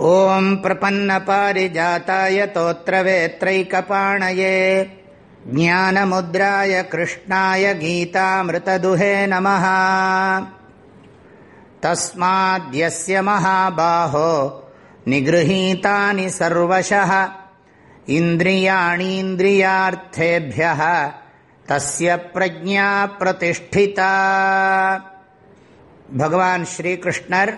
ओम् प्रपन्नपारिजाताय तोत्रवेत्रैकपाणये ज्ञानमुद्राय कृष्णाय गीतामृतदुहे नमः। तस्माद्यस्य महाबाहो निगृहीतानि सर्वशः इन्द्रियाणीन्द्रियार्थेभ्यः तस्य प्रज्ञा प्रतिष्ठिता। भगवान् श्रीकृष्णर्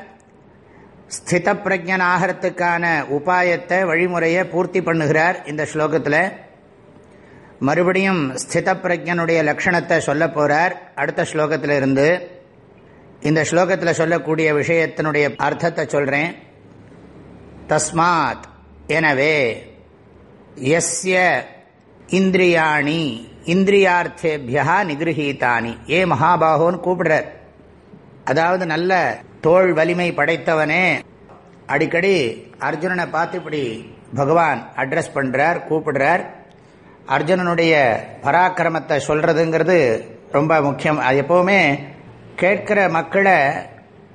ஸ்தித பிரஜன் ஆகிறதுக்கான உபாயத்தை வழிமுறையை பூர்த்தி பண்ணுகிறார் இந்த ஸ்லோகத்தில். மறுபடியும் ஸ்தித பிரஜனுடைய லட்சணத்தை சொல்ல போகிறார் அடுத்த ஸ்லோகத்தில் இருந்து இந்த ஸ்லோகத்தில் சொல்லக்கூடிய விஷயத்தினுடைய அர்த்தத்தை சொல்கிறேன் தஸ்மாத் எனவே எஸ்ய இந்திரியாணி இந்திரியார்த்தேபியா நிகிருஹீதானி. ஏ மகாபாகோன்னு கூப்பிடுறார். அதாவது நல்ல தோல் வலிமை படைத்தவனே. அடிக்கடி அர்ஜுனனை பார்த்து இப்படி பகவான் அட்ரஸ் பண்ணுறார் கூப்பிடுறார். அர்ஜுனனுடைய பராக்கிரமத்தை சொல்கிறதுங்கிறது ரொம்ப முக்கியம். அது எப்போவுமே கேட்கிற மக்களை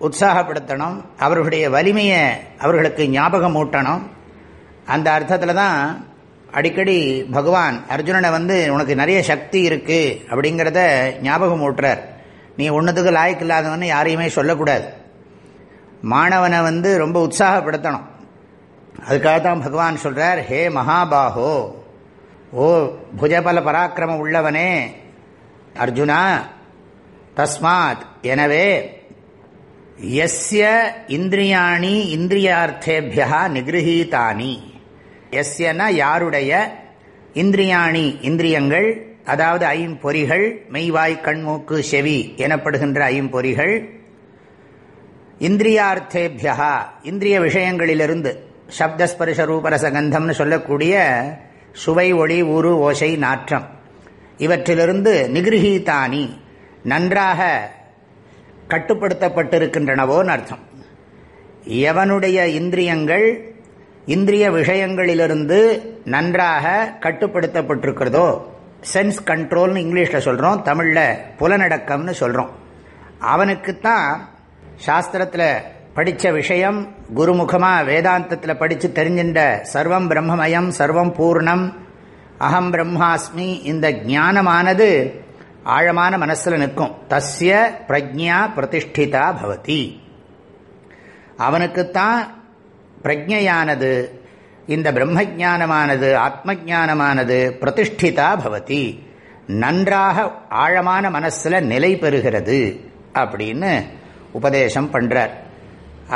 உற்சாகப்படுத்தணும். அவர்களுடைய வலிமையை அவர்களுக்கு ஞாபகம் ஊட்டணும். அந்த அர்த்தத்தில் தான் அடிக்கடி பகவான் அர்ஜுனனை வந்து உனக்கு நிறைய சக்தி இருக்குது அப்படிங்கிறத ஞாபகம் ஊட்டுறார். நீ ஒன்றுத்துக்கு லாய்க்கு இல்லாதவன்னு யாரையுமே சொல்லக்கூடாது. மாணவனை வந்து ரொம்ப உற்சாகப்படுத்தணும். அதுக்காக தான் பகவான் சொல்கிறார் ஹே மகாபாஹோ ஓ புஜபல பராக்கிரமம் உள்ளவனே அர்ஜுனா தஸ்மாத் எனவே எஸ்ய இந்திரியாணி இந்திரியார்த்தேபியா நிகிருஹீதானி. எஸ்யனா யாருடைய? இந்திரியாணி இந்திரியங்கள் அதாவது ஐம்பொறிகள் மெய்வாய் கண்மூக்கு செவி எனப்படுகின்ற ஐம்பொறிகள் இந்திரியார்த்தேபியா இந்திரிய விஷயங்களிலிருந்து சப்தஸ்பரிச ரூபரசகந்தம்னு சொல்லக்கூடிய சுவை ஒளி உரு ஓசை நாற்றம். இவற்றிலிருந்து நிகிரகீதானி நன்றாக கட்டுப்படுத்தப்பட்டிருக்கின்றனவோன்னு அர்த்தம். எவனுடைய இந்திரியங்கள் இந்திரிய விஷயங்களிலிருந்து நன்றாக கட்டுப்படுத்தப்பட்டிருக்கிறதோ சென்ஸ் கண்ட்ரோல்னு இங்கிலீஷில் சொல்கிறோம் தமிழில் புலனடக்கம்னு சொல்கிறோம் அவனுக்குத்தான் சாஸ்திரத்தில் படித்த விஷயம் குருமுகமாக வேதாந்தத்தில் படித்து தெரிஞ்சின்ற சர்வம் பிரம்மமயம் சர்வம் பூர்ணம் அகம் பிரம்மாஸ்மி இந்த ஞானமானது ஆழமான மனசில் நிற்கும். தஸ்ய பிரஜா பிரதிஷ்டிதா பவதி. அவனுக்குத்தான் பிரஜையானது இந்த பிரம்ம ஜானமானது ஆத்ம ஜானமானது பிரதிஷ்டிதா பவதி. நன்றாக ஆழமான மனசில் நிலை பெறுகிறது அப்படின்னு உபதேசம் பண்ணுறார்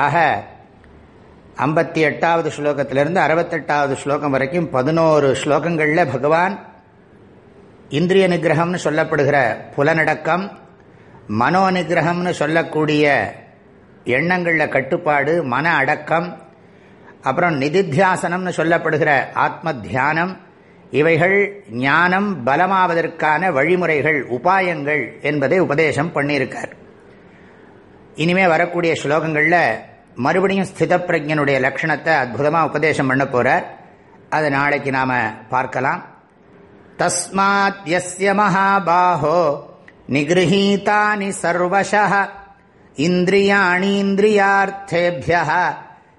ஆக ஐம்பத்தி எட்டாவது ஸ்லோகத்திலிருந்து அறுபத்தெட்டாவது ஸ்லோகம் வரைக்கும் பதினோரு ஸ்லோகங்களில் பகவான் இந்திரிய நிகிரகம்னு சொல்லப்படுகிற புலனடக்கம் மனோ நிகிரகம்னு சொல்லக்கூடிய எண்ணங்களில் கட்டுப்பாடு மன அடக்கம் அப்புறம் நிதித்தியாசனம்னு சொல்லப்படுகிற ஆத்ம தியானம் இவைகள் ஞானம் பலமாவதற்கான வழிமுறைகள் உபாயங்கள் என்பதை உபதேசம் பண்ணியிருக்கார். இனிமே வரக்கூடிய ஸ்லோகங்களில் மறுபடியும் ஸ்தித பிரஜனுடைய லட்சணத்தை அற்புதமாக உபதேசம் பண்ண போகிறார் அதை நாளைக்கு நாம் பார்க்கலாம். தஸ்மாத் எஸ்ய மகாபாஹோ நிகிருஹீதானி சர்வச இந்திரியாணீந்திரியார்த்தேபிய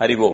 हरिओम